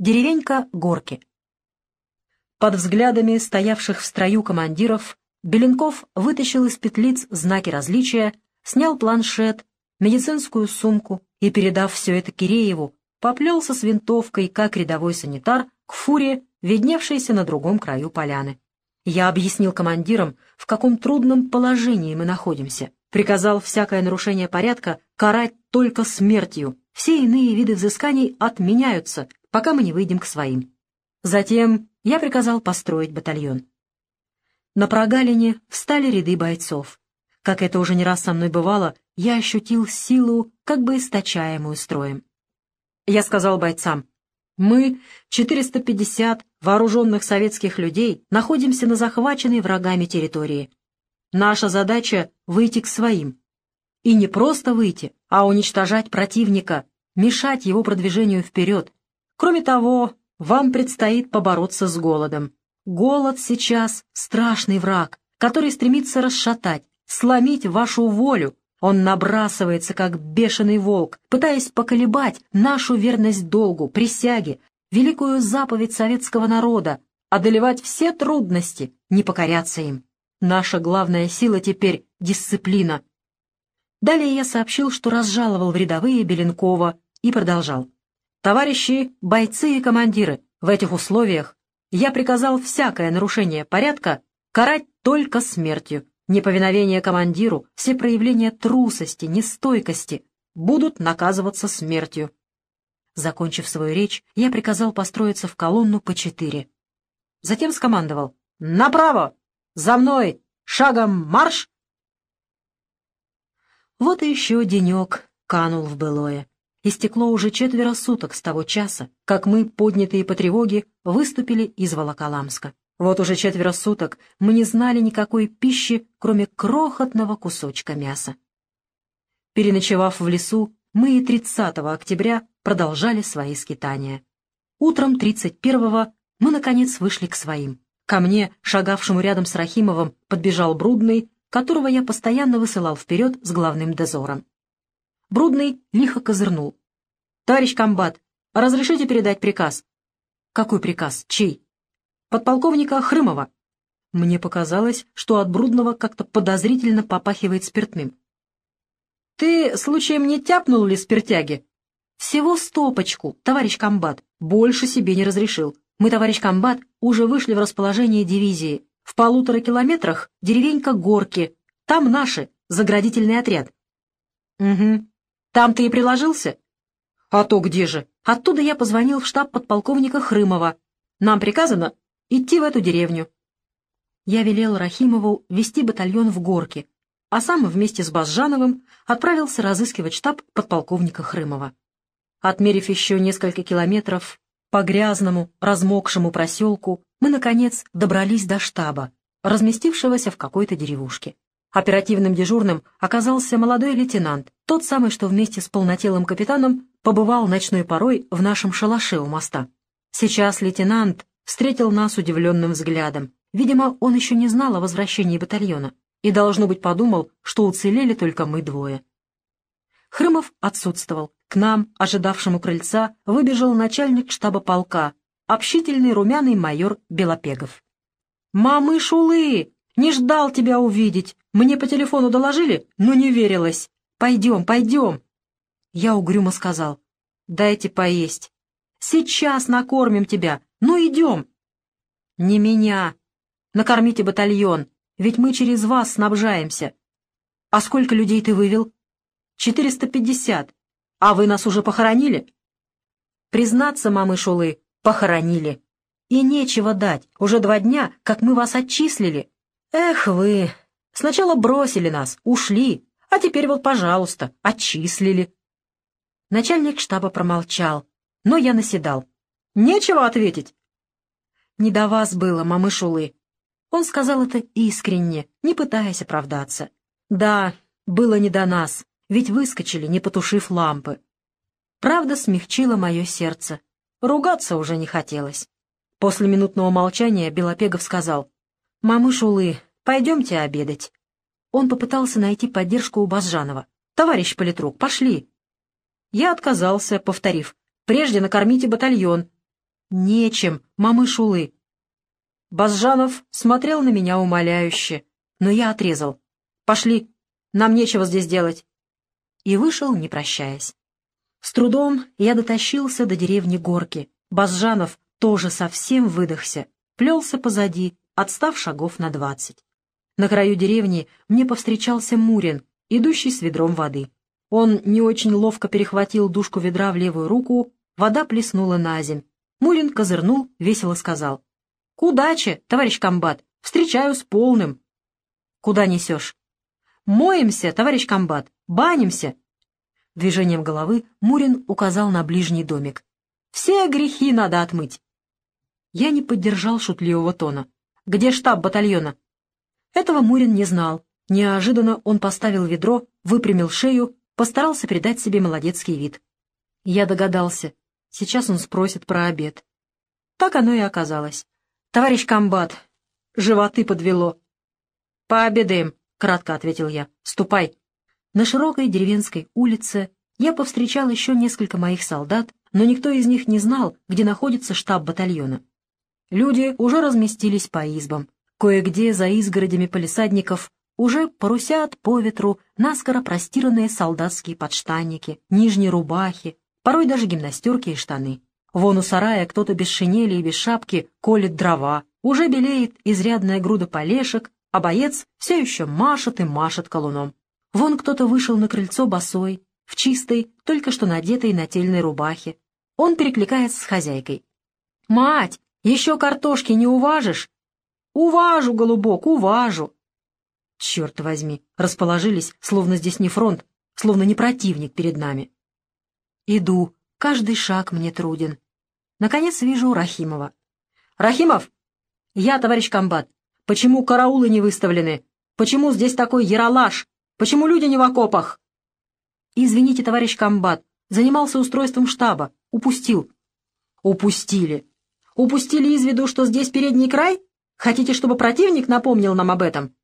Деревенька Горки. Под взглядами стоявших в строю командиров Беленков вытащил из петлиц знаки различия, снял планшет, медицинскую сумку и, передав все это Кирееву, поплелся с винтовкой, как рядовой санитар, к фуре, видневшейся на другом краю поляны. Я объяснил командирам, в каком трудном положении мы находимся, приказал всякое нарушение порядка карать только смертью, все иные виды взысканий отменяются, пока мы не выйдем к своим. Затем я приказал построить батальон. На прогалине встали ряды бойцов. Как это уже не раз со мной бывало, я ощутил силу, как бы источаемую строем. Я сказал бойцам, мы, 450 вооруженных советских людей, находимся на захваченной врагами территории. Наша задача — выйти к своим. И не просто выйти, а уничтожать противника, мешать его продвижению вперед. Кроме того, вам предстоит побороться с голодом. Голод сейчас — страшный враг, который стремится расшатать, сломить вашу волю. Он набрасывается, как бешеный волк, пытаясь поколебать нашу верность долгу, присяге, великую заповедь советского народа, одолевать все трудности, не покоряться им. Наша главная сила теперь — дисциплина. Далее я сообщил, что разжаловал в рядовые Беленкова и продолжал. «Товарищи, бойцы и командиры, в этих условиях я приказал всякое нарушение порядка карать только смертью. Неповиновение командиру, все проявления трусости, нестойкости будут наказываться смертью». Закончив свою речь, я приказал построиться в колонну по четыре. Затем скомандовал «Направо! За мной! Шагом марш!» Вот и еще денек канул в былое. Истекло уже четверо суток с того часа, как мы, поднятые по тревоге, выступили из Волоколамска. Вот уже четверо суток мы не знали никакой пищи, кроме крохотного кусочка мяса. Переночевав в лесу, мы и 30 октября продолжали свои скитания. Утром 31-го мы, наконец, вышли к своим. Ко мне, шагавшему рядом с Рахимовым, подбежал Брудный которого я постоянно высылал вперед с главным дозором. Брудный лихо козырнул. «Товарищ комбат, разрешите передать приказ?» «Какой приказ? Чей?» «Подполковника Хрымова». Мне показалось, что от Брудного как-то подозрительно попахивает спиртным. «Ты, случаем, не тяпнул ли спиртяги?» «Всего стопочку, товарищ комбат. Больше себе не разрешил. Мы, товарищ комбат, уже вышли в расположение дивизии. В полутора километрах деревенька Горки. Там наши, заградительный отряд. Угу. Там ты и приложился? А то где же? Оттуда я позвонил в штаб подполковника Хрымова. Нам приказано идти в эту деревню. Я велел Рахимову вести батальон в Горки, а сам вместе с Базжановым отправился разыскивать штаб подполковника Хрымова. Отмерив еще несколько километров по грязному, размокшему проселку, мы, наконец, добрались до штаба, разместившегося в какой-то деревушке. Оперативным дежурным оказался молодой лейтенант, тот самый, что вместе с полнотелым капитаном побывал ночной порой в нашем шалаше у моста. Сейчас лейтенант встретил нас удивленным взглядом. Видимо, он еще не знал о возвращении батальона и, должно быть, подумал, что уцелели только мы двое. Хрымов отсутствовал. К нам, ожидавшему крыльца, выбежал начальник штаба полка, общительный румяный майор Белопегов. «Мамы Шулы! Не ждал тебя увидеть! Мне по телефону доложили, но не верилось! Пойдем, пойдем!» Я угрюмо сказал. «Дайте поесть. Сейчас накормим тебя. Ну, идем!» «Не меня. Накормите батальон, ведь мы через вас снабжаемся. А сколько людей ты вывел?» «Четыреста пятьдесят. А вы нас уже похоронили?» Признаться, мамы Шулы, похоронили. И нечего дать, уже два дня, как мы вас отчислили. Эх вы, сначала бросили нас, ушли, а теперь вот, пожалуйста, отчислили. Начальник штаба промолчал, но я наседал. Нечего ответить. Не до вас было, мамы Шулы. Он сказал это искренне, не пытаясь оправдаться. Да, было не до нас, ведь выскочили, не потушив лампы. Правда смягчила мое сердце. Ругаться уже не хотелось. После минутного молчания Белопегов сказал, «Мамы Шулы, пойдемте обедать». Он попытался найти поддержку у Базжанова. «Товарищ политрук, пошли». Я отказался, повторив, «Прежде накормите батальон». Нечем, мамы Шулы. Базжанов смотрел на меня умоляюще, но я отрезал. «Пошли, нам нечего здесь делать». И вышел, не прощаясь. С трудом я дотащился до деревни Горки. Базжанов тоже совсем выдохся, плелся позади, отстав шагов на двадцать. На краю деревни мне повстречался Мурин, идущий с ведром воды. Он не очень ловко перехватил дужку ведра в левую руку, вода плеснула на земь. Мурин козырнул, весело сказал. — К удаче, товарищ комбат, встречаю с полным. — Куда несешь? — Моемся, товарищ комбат, банимся. Движением головы Мурин указал на ближний домик. — Все грехи надо отмыть. Я не поддержал шутливого тона. «Где штаб батальона?» Этого Мурин не знал. Неожиданно он поставил ведро, выпрямил шею, постарался придать себе молодецкий вид. Я догадался. Сейчас он спросит про обед. Так оно и оказалось. «Товарищ комбат, животы подвело». «Пообедаем», — кратко ответил я. «Ступай». На широкой деревенской улице я повстречал еще несколько моих солдат, но никто из них не знал, где находится штаб батальона. Люди уже разместились по избам. Кое-где за изгородями полисадников уже парусят по ветру наскоро простиранные солдатские подштанники, нижние рубахи, порой даже гимнастерки и штаны. Вон у сарая кто-то без шинели и без шапки колет дрова, уже белеет изрядная груда полешек, а боец все еще машет и машет колуном. Вон кто-то вышел на крыльцо босой, в чистой, только что надетой нательной рубахе. Он перекликается с хозяйкой. «Мать, еще картошки не уважишь? Уважу, голубок, уважу. Черт возьми, расположились, словно здесь не фронт, словно не противник перед нами. Иду, каждый шаг мне труден. Наконец вижу Рахимова. «Рахимов!» «Я, товарищ комбат. Почему караулы не выставлены? Почему здесь такой яролаж? Почему люди не в окопах?» «Извините, товарищ комбат, занимался устройством штаба. Упустил». «Упустили. Упустили из виду, что здесь передний край? Хотите, чтобы противник напомнил нам об этом?»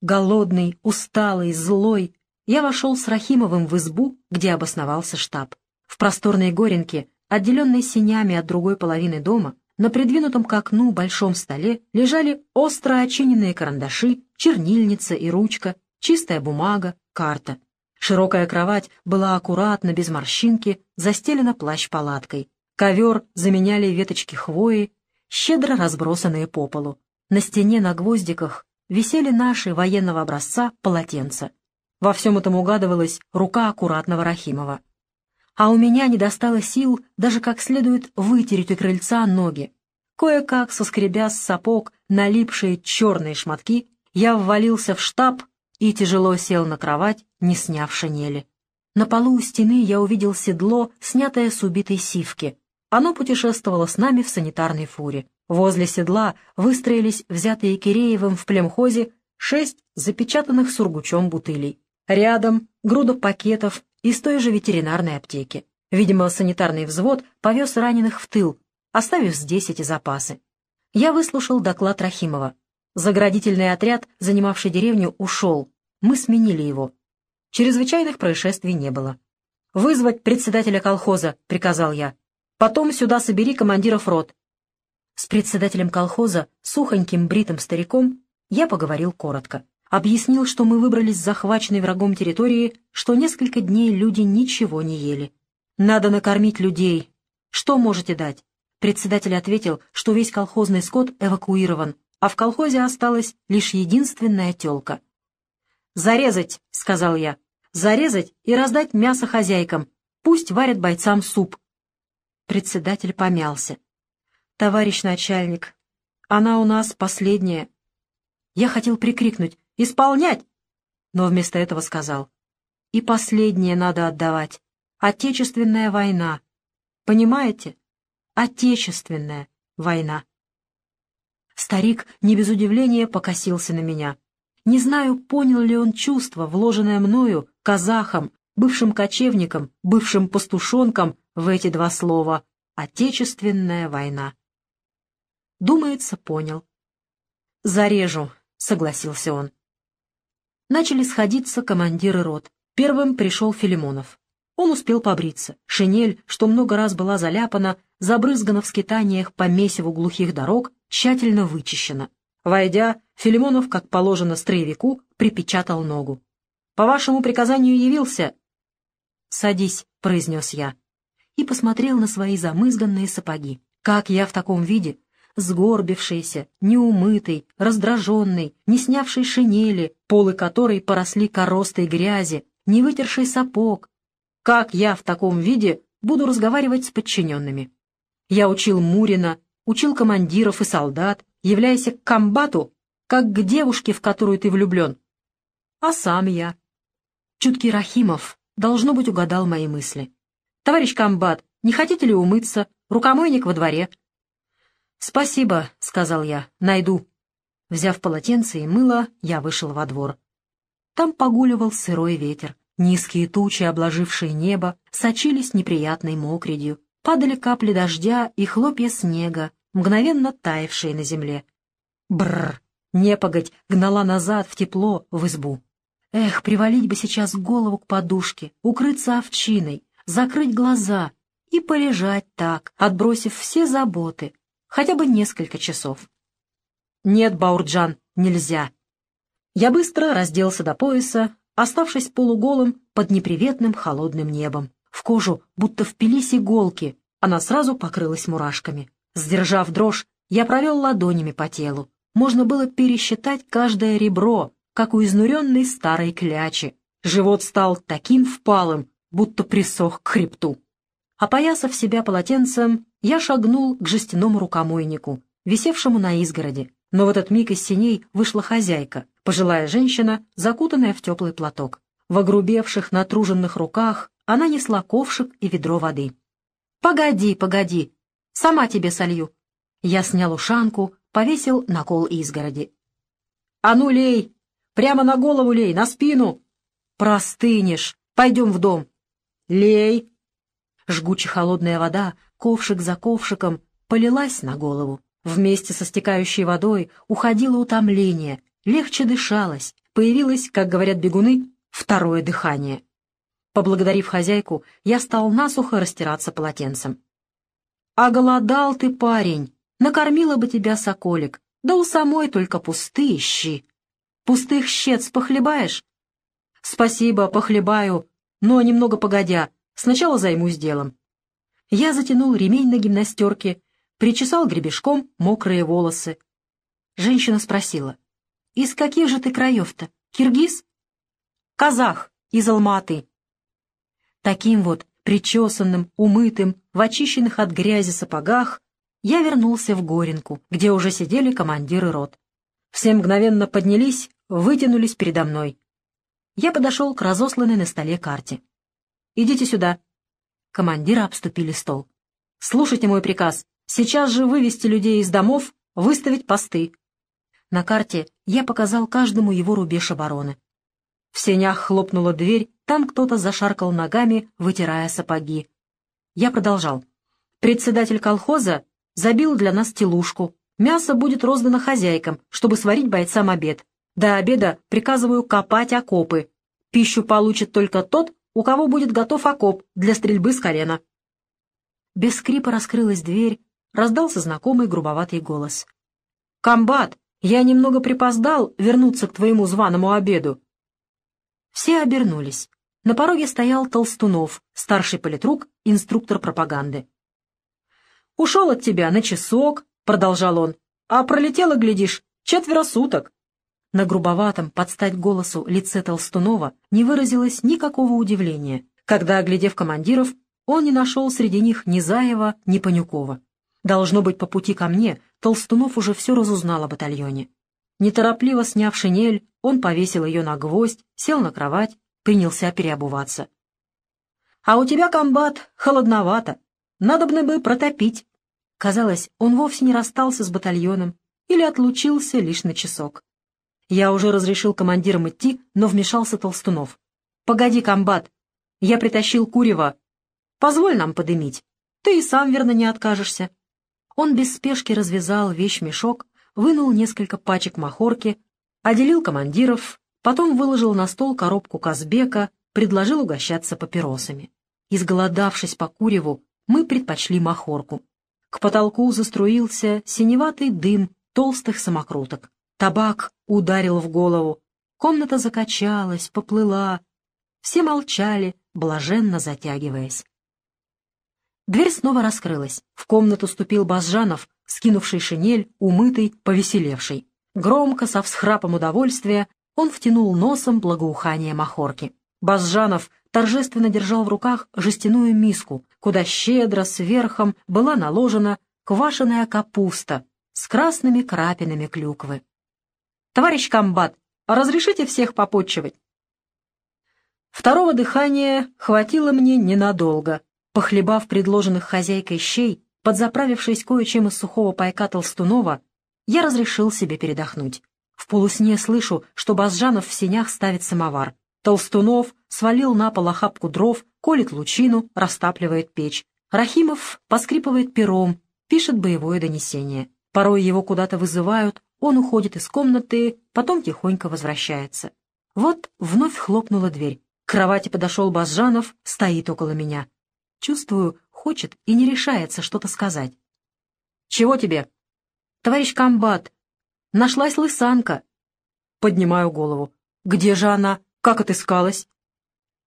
Голодный, усталый, злой, я вошел с Рахимовым в избу, где обосновался штаб. В просторной горенке, отделенной синями от другой половины дома, на придвинутом к окну большом столе лежали остро очиненные карандаши, чернильница и ручка, чистая бумага, карта. Широкая кровать была аккуратно, без морщинки, застелена плащ-палаткой. Ковер заменяли веточки хвои, щедро разбросанные по полу. На стене на гвоздиках висели наши военного образца полотенца. Во всем этом угадывалась рука аккуратного Рахимова. А у меня не достало сил даже как следует вытереть у крыльца ноги. Кое-как, соскребя с сапог налипшие черные шматки, я ввалился в штаб и тяжело сел на кровать, не сняв шинели. На полу у стены я увидел седло, снятое с убитой сивки. Оно путешествовало с нами в санитарной фуре. Возле седла выстроились взятые Киреевым в племхозе шесть запечатанных сургучом бутылей. Рядом груда пакетов из той же ветеринарной аптеки. Видимо, санитарный взвод повез раненых в тыл, оставив здесь эти запасы. Я выслушал доклад Рахимова. Заградительный отряд, занимавший деревню, ушел. Мы сменили его. Чрезвычайных происшествий не было. «Вызвать председателя колхоза», — приказал я. Потом сюда собери командиров рот». С председателем колхоза, сухоньким бритым стариком, я поговорил коротко. Объяснил, что мы выбрались с захваченной врагом территории, что несколько дней люди ничего не ели. «Надо накормить людей. Что можете дать?» Председатель ответил, что весь колхозный скот эвакуирован, а в колхозе осталась лишь единственная телка. «Зарезать», — сказал я, — «зарезать и раздать мясо хозяйкам. Пусть варят бойцам суп. Председатель помялся. «Товарищ начальник, она у нас последняя». Я хотел прикрикнуть «Исполнять!», но вместо этого сказал «И последнее надо отдавать. Отечественная война. Понимаете? Отечественная война». Старик не без удивления покосился на меня. Не знаю, понял ли он чувство, вложенное мною, казахом, бывшим кочевником, бывшим пастушонком, в эти два слова «Отечественная война». Думается, понял. «Зарежу», — согласился он. Начали сходиться командиры рот. Первым пришел Филимонов. Он успел побриться. Шинель, что много раз была заляпана, забрызгана в скитаниях по месиву глухих дорог, тщательно вычищена. Войдя, Филимонов, как положено строевику, припечатал ногу. «По вашему приказанию явился?» «Садись», — произнес я, и посмотрел на свои замызганные сапоги. Как я в таком виде, сгорбившийся, неумытый, раздраженный, не снявший шинели, полы которой поросли коростой грязи, не вытерший сапог. Как я в таком виде буду разговаривать с подчиненными? Я учил Мурина, учил командиров и солдат, являясь к комбату, как к девушке, в которую ты влюблен. А сам я. Чуткий Рахимов, должно быть, угадал мои мысли. «Товарищ комбат, не хотите ли умыться? Рукомойник во дворе». «Спасибо», — сказал я, — «найду». Взяв полотенце и мыло, я вышел во двор. Там погуливал сырой ветер. Низкие тучи, обложившие небо, сочились неприятной мокридью. Падали капли дождя и хлопья снега, мгновенно таявшие на земле. Бррр! Непогодь гнала назад в тепло, в избу. Эх, привалить бы сейчас голову к подушке, укрыться овчиной, закрыть глаза и полежать так, отбросив все заботы, хотя бы несколько часов. Нет, Баурджан, нельзя. Я быстро разделся до пояса, оставшись полуголым под неприветным холодным небом. В кожу будто впились иголки, она сразу покрылась мурашками. Сдержав дрожь, я провел ладонями по телу. Можно было пересчитать каждое ребро, как у изнуренной старой клячи. Живот стал таким впалым, будто присох к хребту. Опоясав себя полотенцем, я шагнул к жестяному рукомойнику, висевшему на изгороди. Но в этот миг из синей вышла хозяйка, пожилая женщина, закутанная в теплый платок. В огрубевших, натруженных руках она несла ковшик и ведро воды. «Погоди, погоди, Сама тебе солью». Я снял ушанку, повесил на кол изгороди. «А ну, лей! Прямо на голову лей, на спину!» «Простынешь! Пойдем в дом!» «Лей!» Жгуче холодная вода, ковшик за ковшиком, полилась на голову. Вместе со стекающей водой уходило утомление, легче дышалось, появилось, как говорят бегуны, второе дыхание. Поблагодарив хозяйку, я стал насухо растираться полотенцем. А голодал ты, парень, накормила бы тебя соколик, да у самой только пустые щи. Пустых щец похлебаешь? Спасибо, похлебаю, но немного погодя, сначала займусь делом. Я затянул ремень на гимнастерке, причесал гребешком мокрые волосы. Женщина спросила, «Из каких же ты краев-то? Киргиз?» «Казах, из Алматы». Таким вот причесанным, умытым, в очищенных от грязи сапогах, я вернулся в Горенку, где уже сидели командиры рот. Все мгновенно поднялись, вытянулись передо мной. Я подошел к разосланной на столе карте. «Идите сюда». Командиры обступили стол. «Слушайте мой приказ. Сейчас же вывести людей из домов, выставить посты». На карте я показал каждому его рубеж обороны. В сенях хлопнула дверь, там кто-то зашаркал ногами, вытирая сапоги. Я продолжал. Председатель колхоза забил для нас телушку. Мясо будет роздано хозяйкам, чтобы сварить бойцам обед. До обеда приказываю копать окопы. Пищу получит только тот, у кого будет готов окоп для стрельбы с колена. Без скрипа раскрылась дверь, раздался знакомый грубоватый голос. «Комбат, я немного припоздал вернуться к твоему званому обеду. Все обернулись. На пороге стоял Толстунов, старший политрук, инструктор пропаганды. «Ушел от тебя на часок», — продолжал он, — «а пролетело, глядишь, четверо суток». На грубоватом, под стать голосу, лице Толстунова не выразилось никакого удивления, когда, оглядев командиров, он не нашел среди них ни Заева, ни Панюкова. Должно быть, по пути ко мне Толстунов уже все разузнал о батальоне. Неторопливо сняв шинель, он повесил ее на гвоздь, сел на кровать, принялся переобуваться. «А у тебя, комбат, холодновато. Надобно бы протопить». Казалось, он вовсе не расстался с батальоном или отлучился лишь на часок. Я уже разрешил командирам идти, но вмешался Толстунов. «Погоди, комбат, я притащил курева. Позволь нам подымить. Ты и сам верно не откажешься». Он без спешки развязал вещь-мешок, вынул несколько пачек махорки, отделил командиров, потом выложил на стол коробку Казбека, предложил угощаться папиросами. Изголодавшись по куреву, мы предпочли махорку. К потолку заструился синеватый дым толстых самокруток. Табак ударил в голову. Комната закачалась, поплыла. Все молчали, блаженно затягиваясь. Дверь снова раскрылась. В комнату ступил Базжанов, скинувший шинель, умытый, повеселевший. Громко, со всхрапом удовольствия, он втянул носом благоухание махорки. Базжанов торжественно держал в руках жестяную миску, куда щедро сверхом была наложена квашеная капуста с красными крапинами клюквы. «Товарищ комбат, разрешите всех попотчевать?» Второго дыхания хватило мне ненадолго. Похлебав предложенных хозяйкой щей, подзаправившись кое-чем из сухого пайка Толстунова, я разрешил себе передохнуть. В полусне слышу, что Базжанов в сенях ставит самовар. Толстунов свалил на пол охапку дров, колет лучину, растапливает печь. Рахимов поскрипывает пером, пишет боевое донесение. Порой его куда-то вызывают, он уходит из комнаты, потом тихонько возвращается. Вот вновь хлопнула дверь. К кровати подошел Базжанов, стоит около меня. Чувствую, хочет и не решается что-то сказать. «Чего тебе?» «Товарищ комбат, нашлась лысанка». Поднимаю голову. «Где же она? Как отыскалась?»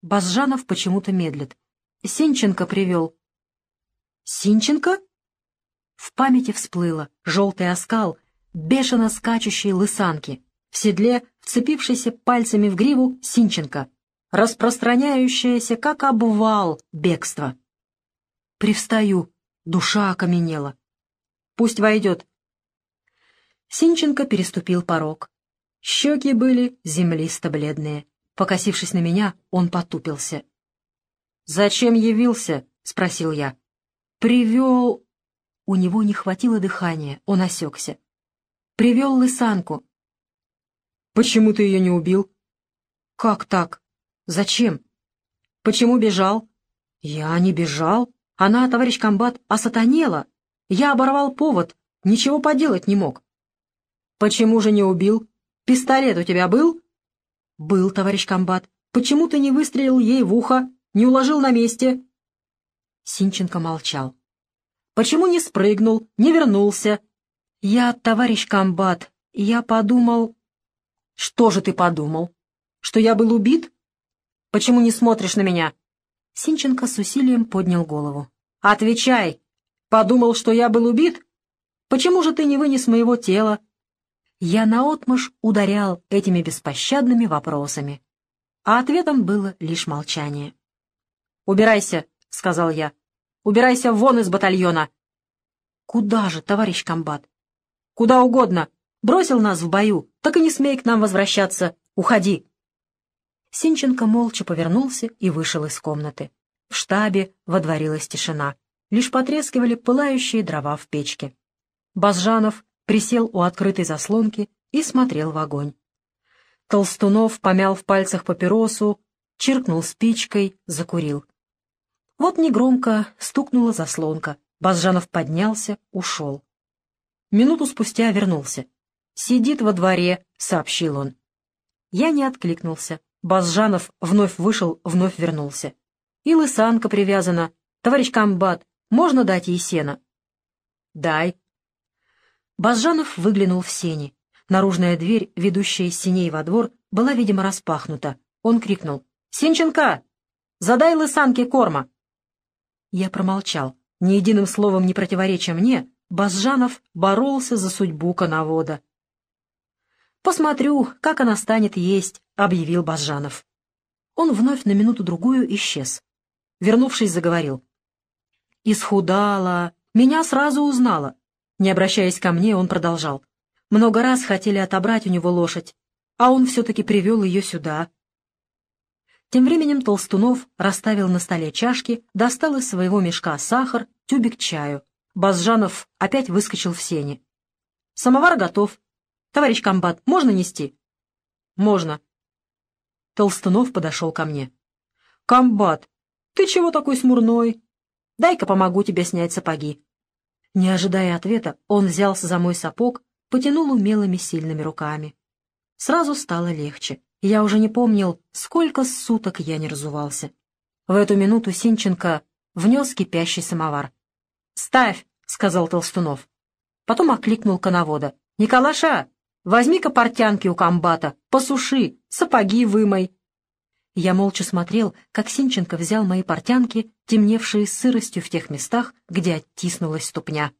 Базжанов почему-то медлит. «Синченко привел». «Синченко?» В памяти всплыло желтый оскал, бешено скачущей лысанки, в седле, вцепившийся пальцами в гриву Синченко, распространяющееся, как обвал, бегство. Привстаю, душа окаменела. Пусть войдет. Синченко переступил порог. Щеки были землисто-бледные. Покосившись на меня, он потупился. «Зачем явился?» — спросил я. «Привел...» У него не хватило дыхания, он осекся. «Привел лысанку». «Почему ты ее не убил?» «Как так? Зачем?» «Почему бежал?» «Я не бежал. Она, товарищ комбат, осатанела. Я оборвал повод, ничего поделать не мог. Почему же не убил? Пистолет у тебя был? Был, товарищ комбат. Почему ты не выстрелил ей в ухо, не уложил на месте? Синченко молчал. Почему не спрыгнул, не вернулся? Я, товарищ комбат, я подумал... Что же ты подумал? Что я был убит? Почему не смотришь на меня? Синченко с усилием поднял голову. «Отвечай! Подумал, что я был убит? Почему же ты не вынес моего тела?» Я наотмашь ударял этими беспощадными вопросами, а ответом было лишь молчание. «Убирайся!» — сказал я. «Убирайся вон из батальона!» «Куда же, товарищ комбат?» «Куда угодно! Бросил нас в бою, так и не смей к нам возвращаться! Уходи!» Синченко молча повернулся и вышел из комнаты. В штабе водворилась тишина. Лишь потрескивали пылающие дрова в печке. Базжанов присел у открытой заслонки и смотрел в огонь. Толстунов помял в пальцах папиросу, чиркнул спичкой, закурил. Вот негромко стукнула заслонка. Базжанов поднялся, ушел. Минуту спустя вернулся. «Сидит во дворе», — сообщил он. Я не откликнулся. Базжанов вновь вышел, вновь вернулся. И лысанка привязана. Товарищ комбат, можно дать ей сено? Дай. Базжанов выглянул в сени. Наружная дверь, ведущая из синей во двор, была, видимо, распахнута. Он крикнул. «Синченка! Задай лысанке корма!» Я промолчал. Ни единым словом не противореча мне, Базжанов боролся за судьбу коновода. «Посмотрю, как она станет есть», — объявил Базжанов. Он вновь на минуту-другую исчез. Вернувшись, заговорил. «Исхудала, меня сразу узнала». Не обращаясь ко мне, он продолжал. «Много раз хотели отобрать у него лошадь, а он все-таки привел ее сюда». Тем временем Толстунов расставил на столе чашки, достал из своего мешка сахар, тюбик чаю. Базжанов опять выскочил в сене. «Самовар готов. «Товарищ комбат, можно нести?» «Можно». Толстунов подошел ко мне. «Комбат, ты чего такой смурной? Дай-ка помогу тебе снять сапоги». Не ожидая ответа, он взялся за мой сапог, потянул умелыми сильными руками. Сразу стало легче. Я уже не помнил, сколько суток я не разувался. В эту минуту Синченко внес кипящий самовар. «Ставь!» — сказал Толстунов. Потом окликнул коновода. «Николаша, возьми-ка портянки у комбата, посуши, сапоги вымой». Я молча смотрел, как Синченко взял мои портянки, темневшие сыростью в тех местах, где оттиснулась ступня.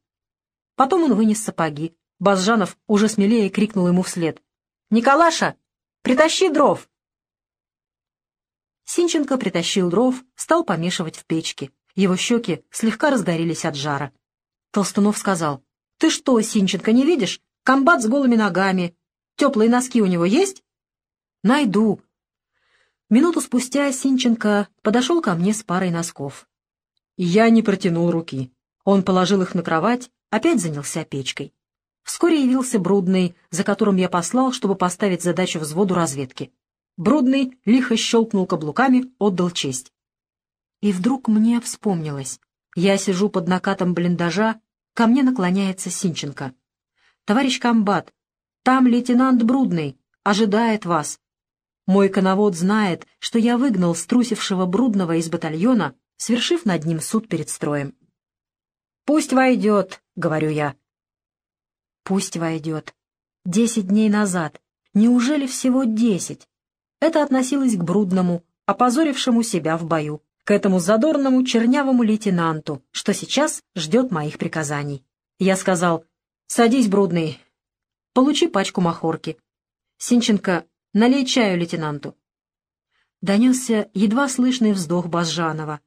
Потом он вынес сапоги. Базжанов уже смелее крикнул ему вслед. «Николаша, притащи дров!» Синченко притащил дров, стал помешивать в печке. Его щеки слегка разгорелись от жара. Толстунов сказал, «Ты что, Синченко, не видишь? Комбат с голыми ногами. Теплые носки у него есть?» «Найду», Минуту спустя Синченко подошел ко мне с парой носков. Я не протянул руки. Он положил их на кровать, опять занялся печкой. Вскоре явился Брудный, за которым я послал, чтобы поставить задачу взводу разведки. Брудный лихо щелкнул каблуками, отдал честь. И вдруг мне вспомнилось. Я сижу под накатом блиндажа, ко мне наклоняется Синченко. «Товарищ комбат, там лейтенант Брудный, ожидает вас. Мой коновод знает, что я выгнал струсившего Брудного из батальона, свершив над ним суд перед строем. «Пусть войдет», — говорю я. «Пусть войдет. Десять дней назад. Неужели всего десять?» Это относилось к Брудному, опозорившему себя в бою, к этому задорному чернявому лейтенанту, что сейчас ждет моих приказаний. Я сказал, «Садись, Брудный, получи пачку махорки». Синченко Налей чаю лейтенанту. Донесся едва слышный вздох Базжанова.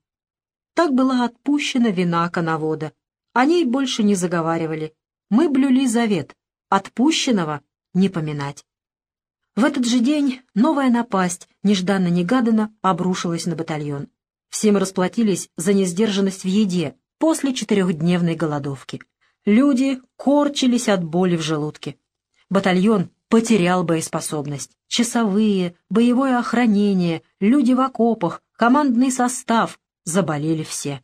Так была отпущена вина коновода. О ней больше не заговаривали. Мы блюли завет. Отпущенного не поминать. В этот же день новая напасть, нежданно-негаданно, обрушилась на батальон. Все мы расплатились за несдержанность в еде после четырехдневной голодовки. Люди корчились от боли в желудке. Батальон потерял боеспособность. Часовые, боевое охранение, люди в окопах, командный состав — заболели все.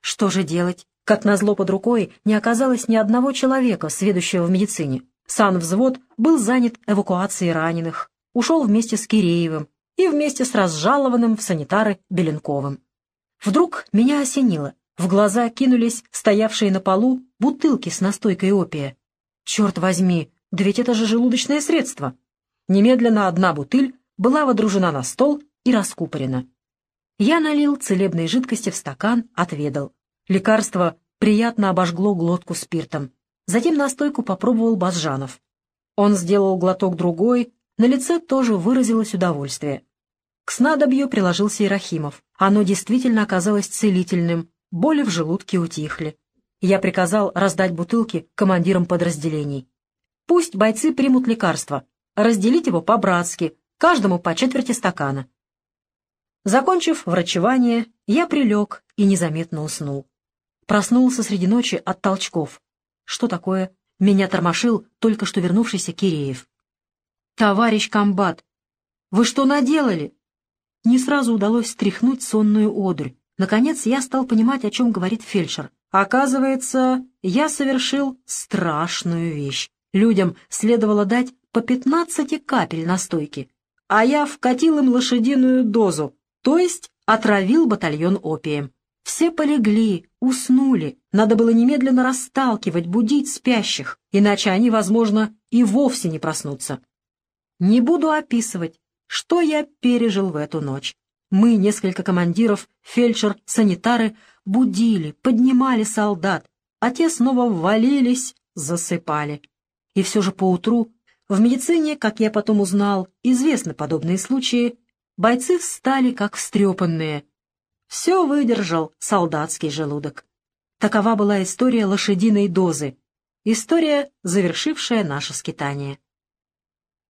Что же делать? Как назло под рукой не оказалось ни одного человека, сведущего в медицине. Санвзвод был занят эвакуацией раненых, ушел вместе с Киреевым и вместе с разжалованным в санитары Беленковым. Вдруг меня осенило. В глаза кинулись стоявшие на полу бутылки с настойкой опия. Черт возьми, да ведь это же желудочное средство. Немедленно одна бутыль была водружена на стол и раскупорена. Я налил целебной жидкости в стакан, отведал. Лекарство приятно обожгло глотку спиртом. Затем настойку попробовал Базжанов. Он сделал глоток другой, на лице тоже выразилось удовольствие. К снадобью приложился Ирахимов. Оно действительно оказалось целительным, боли в желудке утихли. Я приказал раздать бутылки командирам подразделений. Пусть бойцы примут лекарство, разделить его по-братски, каждому по четверти стакана. Закончив врачевание, я прилег и незаметно уснул. Проснулся среди ночи от толчков. Что такое? Меня тормошил только что вернувшийся Киреев. «Товарищ комбат, вы что наделали?» Не сразу удалось стряхнуть сонную одрь. Наконец я стал понимать, о чем говорит фельдшер. Оказывается, я совершил страшную вещь. Людям следовало дать по 15 капель настойки, а я вкатил им лошадиную дозу, то есть отравил батальон опием. Все полегли, уснули, надо было немедленно расталкивать, будить спящих, иначе они, возможно, и вовсе не проснутся. Не буду описывать, что я пережил в эту ночь. Мы, несколько командиров, фельдшер, санитары, будили, поднимали солдат, а те снова ввалились, засыпали. И все же поутру в медицине, как я потом узнал, известны подобные случаи, бойцы встали как встрепанные. Все выдержал солдатский желудок. Такова была история лошадиной дозы, история, завершившая наше скитание.